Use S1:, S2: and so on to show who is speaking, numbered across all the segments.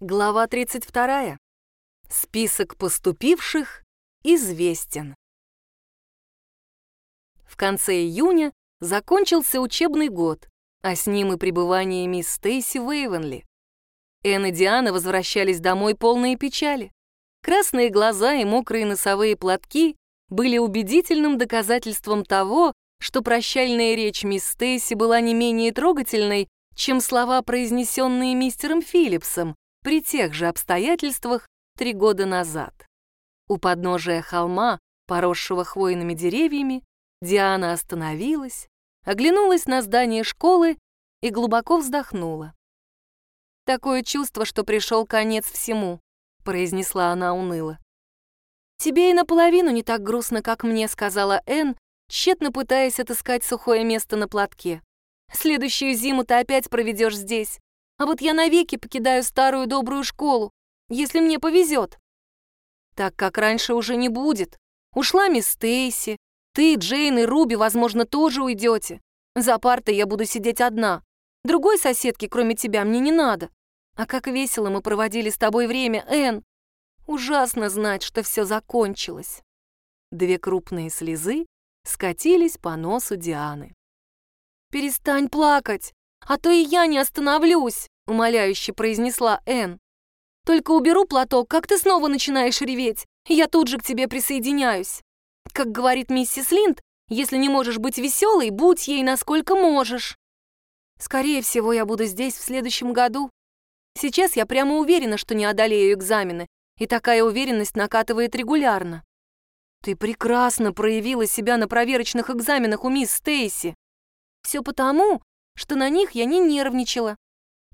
S1: Глава 32. Список поступивших известен. В конце июня закончился учебный год, а с ним и пребывание мисс Стейси в Эйвенли. Энн и Диана возвращались домой полные печали. Красные глаза и мокрые носовые платки были убедительным доказательством того, что прощальная речь мисс Стейси была не менее трогательной, чем слова, произнесенные мистером Филлипсом при тех же обстоятельствах три года назад. У подножия холма, поросшего хвойными деревьями, Диана остановилась, оглянулась на здание школы и глубоко вздохнула. «Такое чувство, что пришел конец всему», — произнесла она уныло. «Тебе и наполовину не так грустно, как мне», — сказала Энн, тщетно пытаясь отыскать сухое место на платке. «Следующую зиму ты опять проведешь здесь, а вот я навеки покидаю старую добрую школу, если мне повезет». Так как раньше уже не будет. Ушла мисс Стейси, ты, Джейн и Руби, возможно, тоже уйдете. За партой я буду сидеть одна. Другой соседки, кроме тебя, мне не надо. А как весело мы проводили с тобой время, Энн. Ужасно знать, что все закончилось. Две крупные слезы скатились по носу Дианы. «Перестань плакать, а то и я не остановлюсь», — умоляюще произнесла Энн. «Только уберу платок, как ты снова начинаешь реветь, я тут же к тебе присоединяюсь. Как говорит миссис Линд, если не можешь быть веселой, будь ей насколько можешь. Скорее всего, я буду здесь в следующем году. Сейчас я прямо уверена, что не одолею экзамены, и такая уверенность накатывает регулярно. Ты прекрасно проявила себя на проверочных экзаменах у мисс Стейси. Все потому, что на них я не нервничала.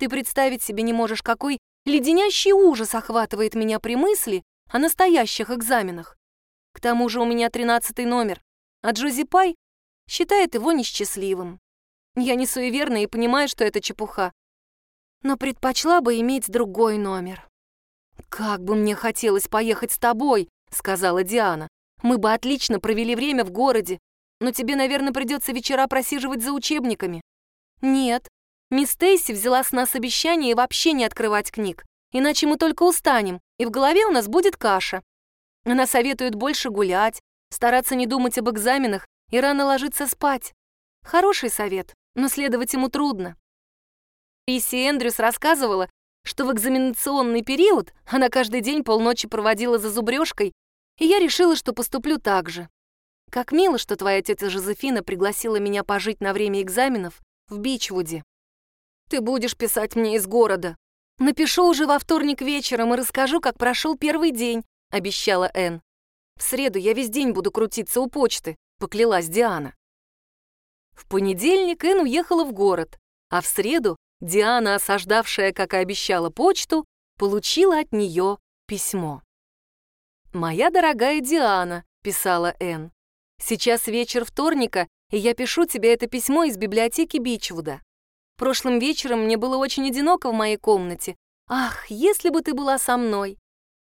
S1: Ты представить себе не можешь, какой леденящий ужас охватывает меня при мысли о настоящих экзаменах. К тому же у меня тринадцатый номер, а Джози Пай считает его несчастливым. Я не суеверна и понимаю, что это чепуха. Но предпочла бы иметь другой номер. «Как бы мне хотелось поехать с тобой», — сказала Диана. «Мы бы отлично провели время в городе, но тебе, наверное, придется вечера просиживать за учебниками». «Нет, мисс Тейси взяла с нас обещание вообще не открывать книг, иначе мы только устанем, и в голове у нас будет каша. Она советует больше гулять, стараться не думать об экзаменах и рано ложиться спать. Хороший совет, но следовать ему трудно. Писси Эндрюс рассказывала, что в экзаменационный период она каждый день полночи проводила за зубрежкой, и я решила, что поступлю так же. Как мило, что твоя тетя Жозефина пригласила меня пожить на время экзаменов в Бичвуде. Ты будешь писать мне из города. Напишу уже во вторник вечером и расскажу, как прошел первый день, — обещала Энн. «В среду я весь день буду крутиться у почты», — поклялась Диана. В понедельник Энн уехала в город, а в среду Диана, осаждавшая, как и обещала, почту, получила от нее письмо. «Моя дорогая Диана», — писала Энн, — «сейчас вечер вторника, и я пишу тебе это письмо из библиотеки Бичвуда. Прошлым вечером мне было очень одиноко в моей комнате. Ах, если бы ты была со мной!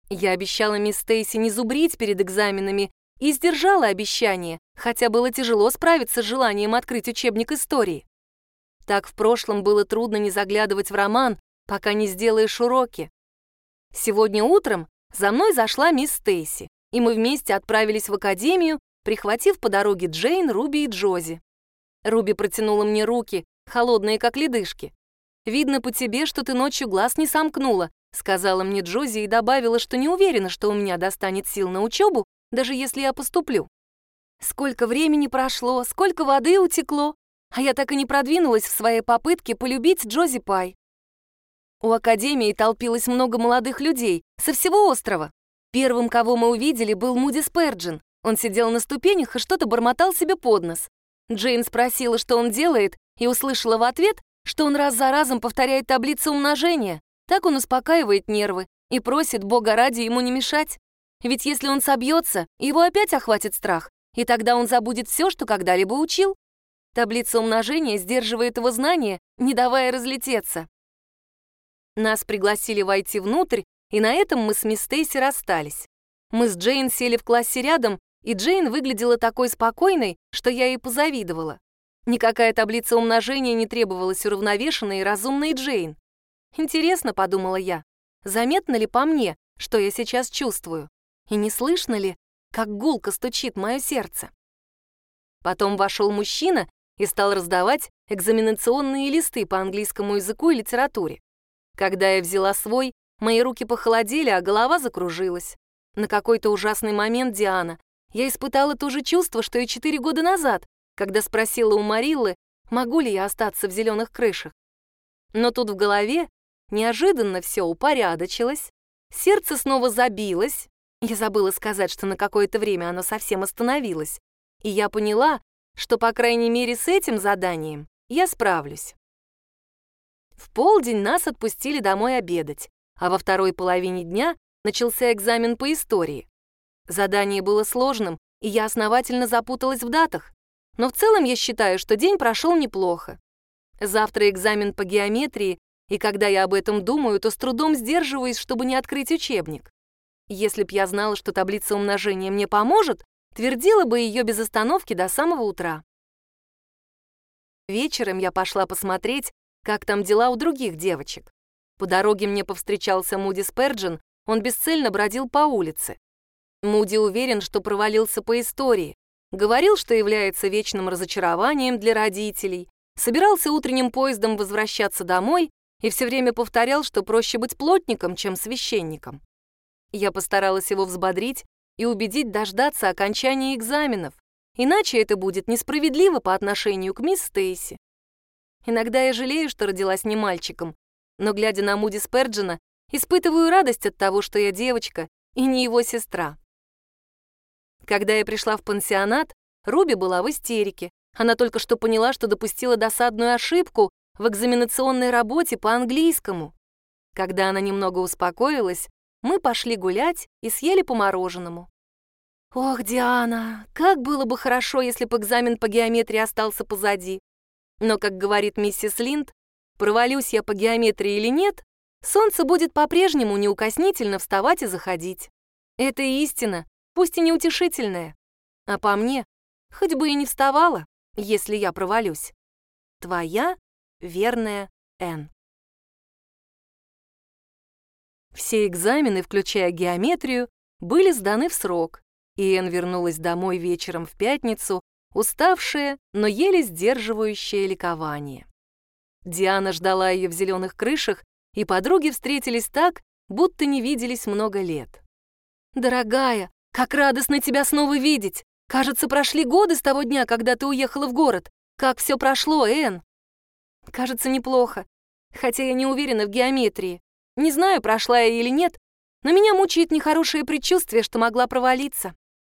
S1: Я обещала мисс Стейси не зубрить перед экзаменами и сдержала обещание, хотя было тяжело справиться с желанием открыть учебник истории. Так в прошлом было трудно не заглядывать в роман, пока не сделаешь уроки. Сегодня утром за мной зашла мисс Стейси, и мы вместе отправились в академию, прихватив по дороге Джейн, Руби и Джози. Руби протянула мне руки, холодные как ледышки. «Видно по тебе, что ты ночью глаз не сомкнула», Сказала мне Джози и добавила, что не уверена, что у меня достанет сил на учебу, даже если я поступлю. Сколько времени прошло, сколько воды утекло, а я так и не продвинулась в своей попытке полюбить Джози Пай. У Академии толпилось много молодых людей со всего острова. Первым, кого мы увидели, был Муди Сперджин. Он сидел на ступенях и что-то бормотал себе под нос. Джейн спросила, что он делает, и услышала в ответ, что он раз за разом повторяет таблицу умножения. Так он успокаивает нервы и просит Бога ради ему не мешать. Ведь если он собьется, его опять охватит страх, и тогда он забудет все, что когда-либо учил. Таблица умножения сдерживает его знания, не давая разлететься. Нас пригласили войти внутрь, и на этом мы с мисс Стейси расстались. Мы с Джейн сели в классе рядом, и Джейн выглядела такой спокойной, что я ей позавидовала. Никакая таблица умножения не требовалась уравновешенной и разумной Джейн. Интересно, подумала я, заметно ли по мне, что я сейчас чувствую, и не слышно ли, как гулко стучит мое сердце. Потом вошел мужчина и стал раздавать экзаменационные листы по английскому языку и литературе. Когда я взяла свой, мои руки похолодели, а голова закружилась. На какой-то ужасный момент, Диана, я испытала то же чувство, что и четыре года назад, когда спросила у Мариллы, могу ли я остаться в зеленых крышах. Но тут в голове неожиданно все упорядочилось, сердце снова забилось, я забыла сказать, что на какое-то время оно совсем остановилось, и я поняла, что, по крайней мере, с этим заданием я справлюсь. В полдень нас отпустили домой обедать, а во второй половине дня начался экзамен по истории. Задание было сложным, и я основательно запуталась в датах, но в целом я считаю, что день прошел неплохо. Завтра экзамен по геометрии, и когда я об этом думаю, то с трудом сдерживаюсь, чтобы не открыть учебник. Если б я знала, что таблица умножения мне поможет, твердила бы ее без остановки до самого утра. Вечером я пошла посмотреть, как там дела у других девочек. По дороге мне повстречался Муди Сперджин, он бесцельно бродил по улице. Муди уверен, что провалился по истории, говорил, что является вечным разочарованием для родителей, собирался утренним поездом возвращаться домой и все время повторял, что проще быть плотником, чем священником. Я постаралась его взбодрить и убедить дождаться окончания экзаменов, иначе это будет несправедливо по отношению к мисс Стейси. Иногда я жалею, что родилась не мальчиком, но, глядя на Муди Сперджина, испытываю радость от того, что я девочка и не его сестра. Когда я пришла в пансионат, Руби была в истерике. Она только что поняла, что допустила досадную ошибку в экзаменационной работе по английскому. Когда она немного успокоилась, мы пошли гулять и съели по мороженому. Ох, Диана, как было бы хорошо, если бы экзамен по геометрии остался позади. Но, как говорит миссис Линд, провалюсь я по геометрии или нет, солнце будет по-прежнему неукоснительно вставать и заходить. Это истина, пусть и неутешительная. А по мне, хоть бы и не вставала, если я провалюсь. Твоя верная Н. Все экзамены, включая геометрию, были сданы в срок, и Энн вернулась домой вечером в пятницу, уставшая, но еле сдерживающая ликование. Диана ждала ее в зеленых крышах, и подруги встретились так, будто не виделись много лет. «Дорогая, как радостно тебя снова видеть! Кажется, прошли годы с того дня, когда ты уехала в город. Как все прошло, Энн?» «Кажется, неплохо, хотя я не уверена в геометрии. Не знаю, прошла я или нет, но меня мучает нехорошее предчувствие, что могла провалиться.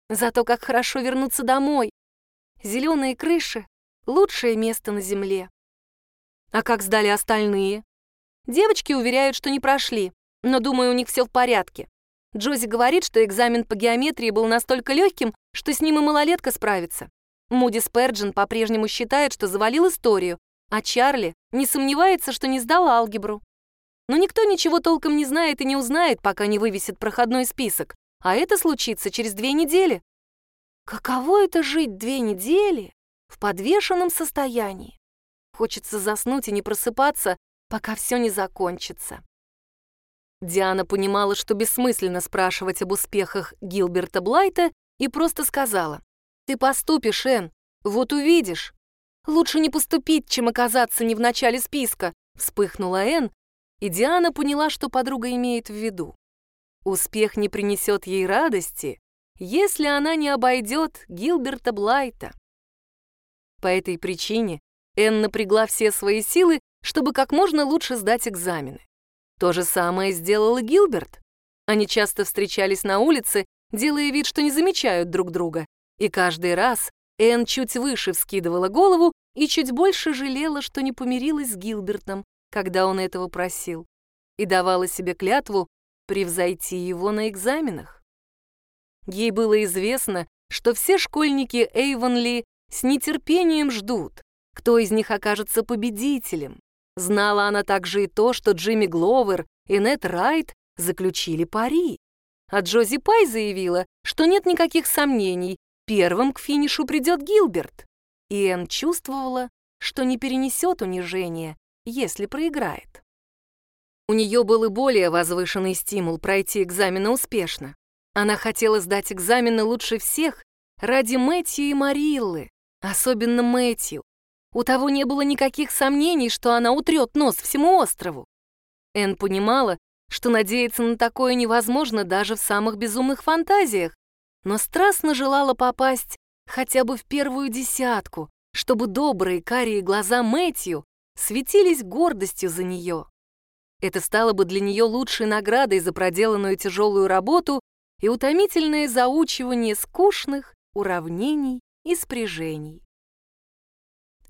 S1: Зато как хорошо вернуться домой. Зеленые крыши — лучшее место на земле. А как сдали остальные? Девочки уверяют, что не прошли, но думаю, у них все в порядке. Джози говорит, что экзамен по геометрии был настолько легким, что с ним и малолетка справится. Муди Сперджин по-прежнему считает, что завалил историю, а Чарли не сомневается, что не сдал алгебру. Но никто ничего толком не знает и не узнает, пока не вывесит проходной список. А это случится через две недели. Каково это жить две недели в подвешенном состоянии? Хочется заснуть и не просыпаться, пока все не закончится. Диана понимала, что бессмысленно спрашивать об успехах Гилберта Блайта и просто сказала, «Ты поступишь, Энн, вот увидишь». «Лучше не поступить, чем оказаться не в начале списка», вспыхнула Энн, и Диана поняла, что подруга имеет в виду. Успех не принесет ей радости, если она не обойдет Гилберта Блайта. По этой причине Энн напрягла все свои силы, чтобы как можно лучше сдать экзамены. То же самое сделал и Гилберт. Они часто встречались на улице, делая вид, что не замечают друг друга, и каждый раз Энн чуть выше вскидывала голову и чуть больше жалела, что не помирилась с Гилбертом, когда он этого просил, и давала себе клятву превзойти его на экзаменах. Ей было известно, что все школьники Эйвонли с нетерпением ждут, кто из них окажется победителем. Знала она также и то, что Джимми Гловер и Нет Райт заключили пари. А Джози Пай заявила, что нет никаких сомнений, первым к финишу придет Гилберт. И Энн чувствовала, что не перенесет унижения, если проиграет. У нее был и более возвышенный стимул пройти экзамены успешно. Она хотела сдать экзамены лучше всех ради Мэтью и Мариллы, особенно Мэтью. У того не было никаких сомнений, что она утрет нос всему острову. Энн понимала, что надеяться на такое невозможно даже в самых безумных фантазиях, но страстно желала попасть хотя бы в первую десятку, чтобы добрые карие глаза Мэтью светились гордостью за нее. Это стало бы для нее лучшей наградой за проделанную тяжелую работу и утомительное заучивание скучных уравнений и спряжений.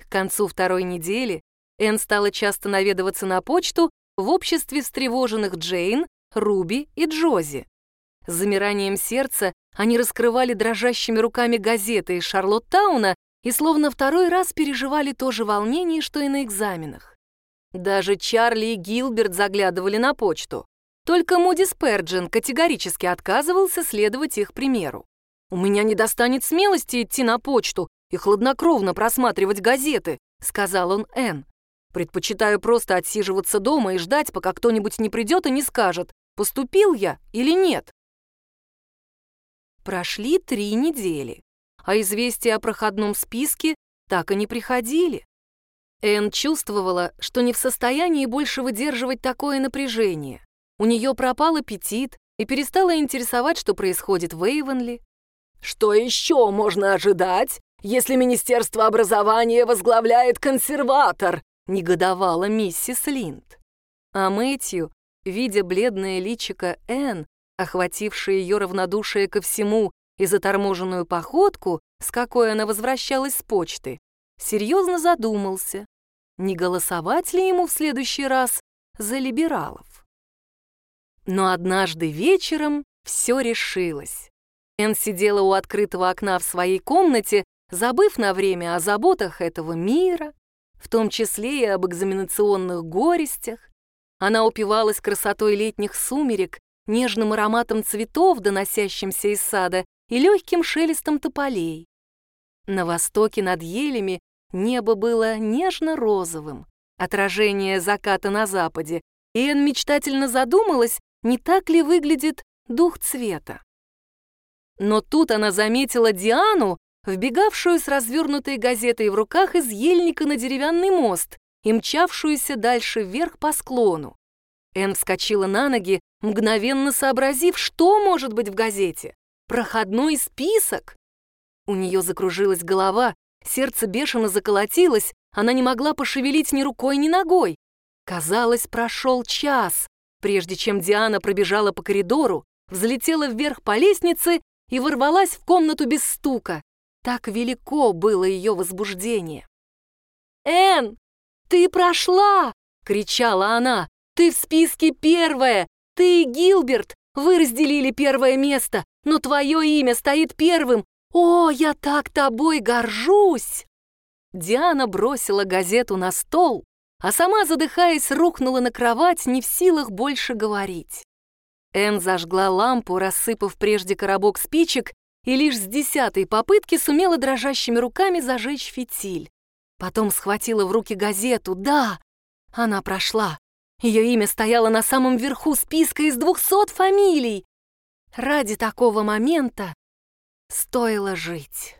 S1: Концу второй недели Энн стала часто наведываться на почту в обществе встревоженных Джейн, Руби и Джози. С замиранием сердца они раскрывали дрожащими руками газеты из Шарлоттауна и словно второй раз переживали то же волнение, что и на экзаменах. Даже Чарли и Гилберт заглядывали на почту. Только Муди Сперджин категорически отказывался следовать их примеру. «У меня не достанет смелости идти на почту и хладнокровно просматривать газеты», — сказал он Энн. Предпочитаю просто отсиживаться дома и ждать, пока кто-нибудь не придет и не скажет, поступил я или нет. Прошли три недели, а известия о проходном списке так и не приходили. Энн чувствовала, что не в состоянии больше выдерживать такое напряжение. У нее пропал аппетит и перестала интересовать, что происходит в Эйвенли.
S2: «Что еще можно ожидать, если Министерство образования возглавляет консерватор?»
S1: негодовала миссис Линд. А Мэтью, видя бледное личико Энн, охватившее ее равнодушие ко всему и заторможенную походку, с какой она возвращалась с почты, серьезно задумался, не голосовать ли ему в следующий раз за либералов. Но однажды вечером все решилось. Энн сидела у открытого окна в своей комнате, забыв на время о заботах этого мира, в том числе и об экзаменационных горестях. Она упивалась красотой летних сумерек, нежным ароматом цветов, доносящимся из сада, и легким шелестом тополей. На востоке над елями небо было нежно-розовым, отражение заката на западе, и Энн мечтательно задумалась, не так ли выглядит дух цвета. Но тут она заметила Диану, вбегавшую с развернутой газетой в руках из ельника на деревянный мост и мчавшуюся дальше вверх по склону. Энн вскочила на ноги, мгновенно сообразив, что может быть в газете. Проходной список! У нее закружилась голова, сердце бешено заколотилось, она не могла пошевелить ни рукой, ни ногой. Казалось, прошел час, прежде чем Диана пробежала по коридору, взлетела вверх по лестнице и ворвалась в комнату без стука. Так велико было ее возбуждение. «Энн, ты прошла!» — кричала она. «Ты в списке первая! Ты и Гилберт! Вы разделили первое место, но твое имя стоит первым! О, я так тобой горжусь!» Диана бросила газету на стол, а сама, задыхаясь, рухнула на кровать, не в силах больше говорить. Энн зажгла лампу, рассыпав прежде коробок спичек, и лишь с десятой попытки сумела дрожащими руками зажечь фитиль. Потом схватила в руки газету. Да, она прошла. Ее имя стояло на самом верху списка из двухсот фамилий. Ради такого момента стоило жить.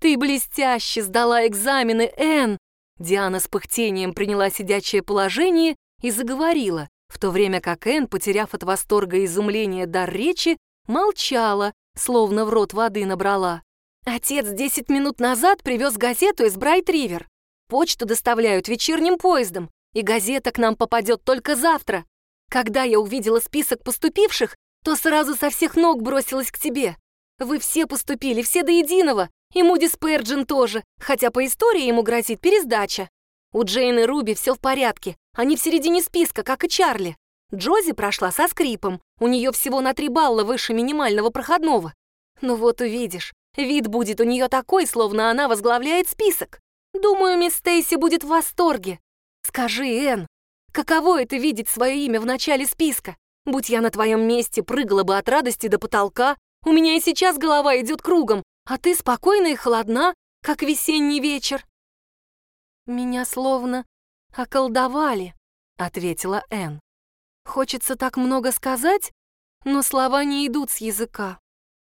S1: «Ты блестяще сдала экзамены, Энн!» Диана с пыхтением приняла сидячее положение и заговорила, в то время как Энн, потеряв от восторга и изумления дар речи, молчала, словно в рот воды набрала. Отец десять минут назад привез газету из Брайт-Ривер. Почту доставляют вечерним поездом, и газета к нам попадет только завтра. Когда я увидела список поступивших, то сразу со всех ног бросилась к тебе. Вы все поступили, все до единого, и Муди Сперджин тоже, хотя по истории ему грозит пересдача. У Джейн и Руби все в порядке, они в середине списка, как и Чарли. Джози прошла со скрипом, у нее всего на три балла выше минимального проходного. Ну вот увидишь, вид будет у нее такой, словно она возглавляет список. Думаю, мисс Стейси будет в восторге. Скажи, Энн, каково это видеть свое имя в начале списка? Будь я на твоем месте, прыгала бы от радости до потолка. У меня и сейчас голова идет кругом, а ты спокойна и холодна, как весенний вечер. Меня словно околдовали, ответила Энн. Хочется так много сказать, но слова не идут с языка.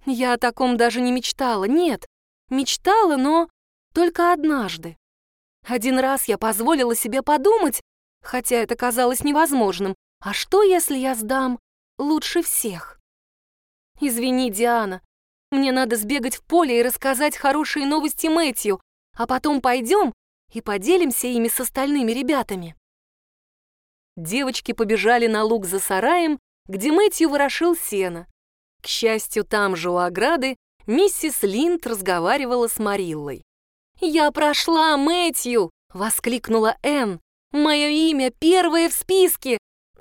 S1: Я о таком даже не мечтала. Нет, мечтала, но только однажды. Один раз я позволила себе подумать, хотя это казалось невозможным, а что, если я сдам лучше всех? Извини, Диана, мне надо сбегать в поле и рассказать хорошие новости Мэтью, а потом пойдем и поделимся ими с остальными ребятами. Девочки побежали на луг за сараем, где Мэтью ворошил сено. К счастью, там же у ограды миссис Линд разговаривала с Мариллой. «Я прошла, Мэтью!» — воскликнула Энн. «Мое имя первое в списке!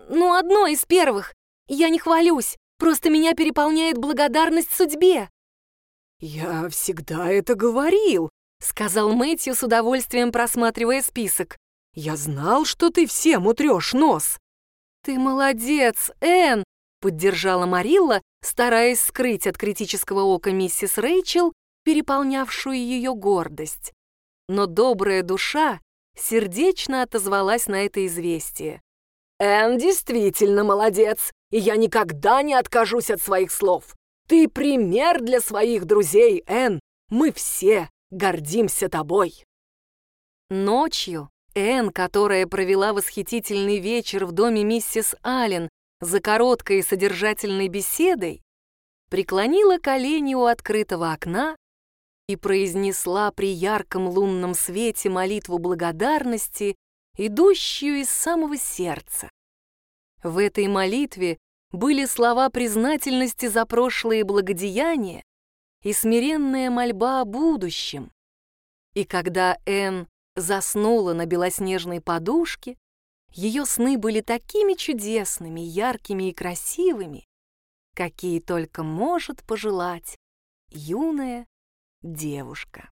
S1: Ну, одно из первых! Я не хвалюсь, просто меня переполняет благодарность судьбе!»
S2: «Я всегда это говорил», — сказал Мэтью с удовольствием просматривая список. «Я знал, что ты всем утрешь нос».
S1: «Ты молодец, Энн!» — поддержала Марилла, стараясь скрыть от критического ока миссис Рэйчел переполнявшую ее гордость. Но добрая душа сердечно отозвалась на это известие.
S2: «Энн действительно молодец, и я никогда не откажусь от своих слов. Ты пример для своих друзей, Энн. Мы все гордимся тобой».
S1: Ночью Энн, которая провела восхитительный вечер в доме миссис Аллен за короткой содержательной беседой, преклонила колени у открытого окна и произнесла при ярком лунном свете молитву благодарности, идущую из самого сердца. В этой молитве были слова признательности за прошлые благодеяния и смиренная мольба о будущем. И когда Энн заснула на белоснежной подушке, ее сны были такими чудесными, яркими и красивыми, какие только может пожелать юная девушка.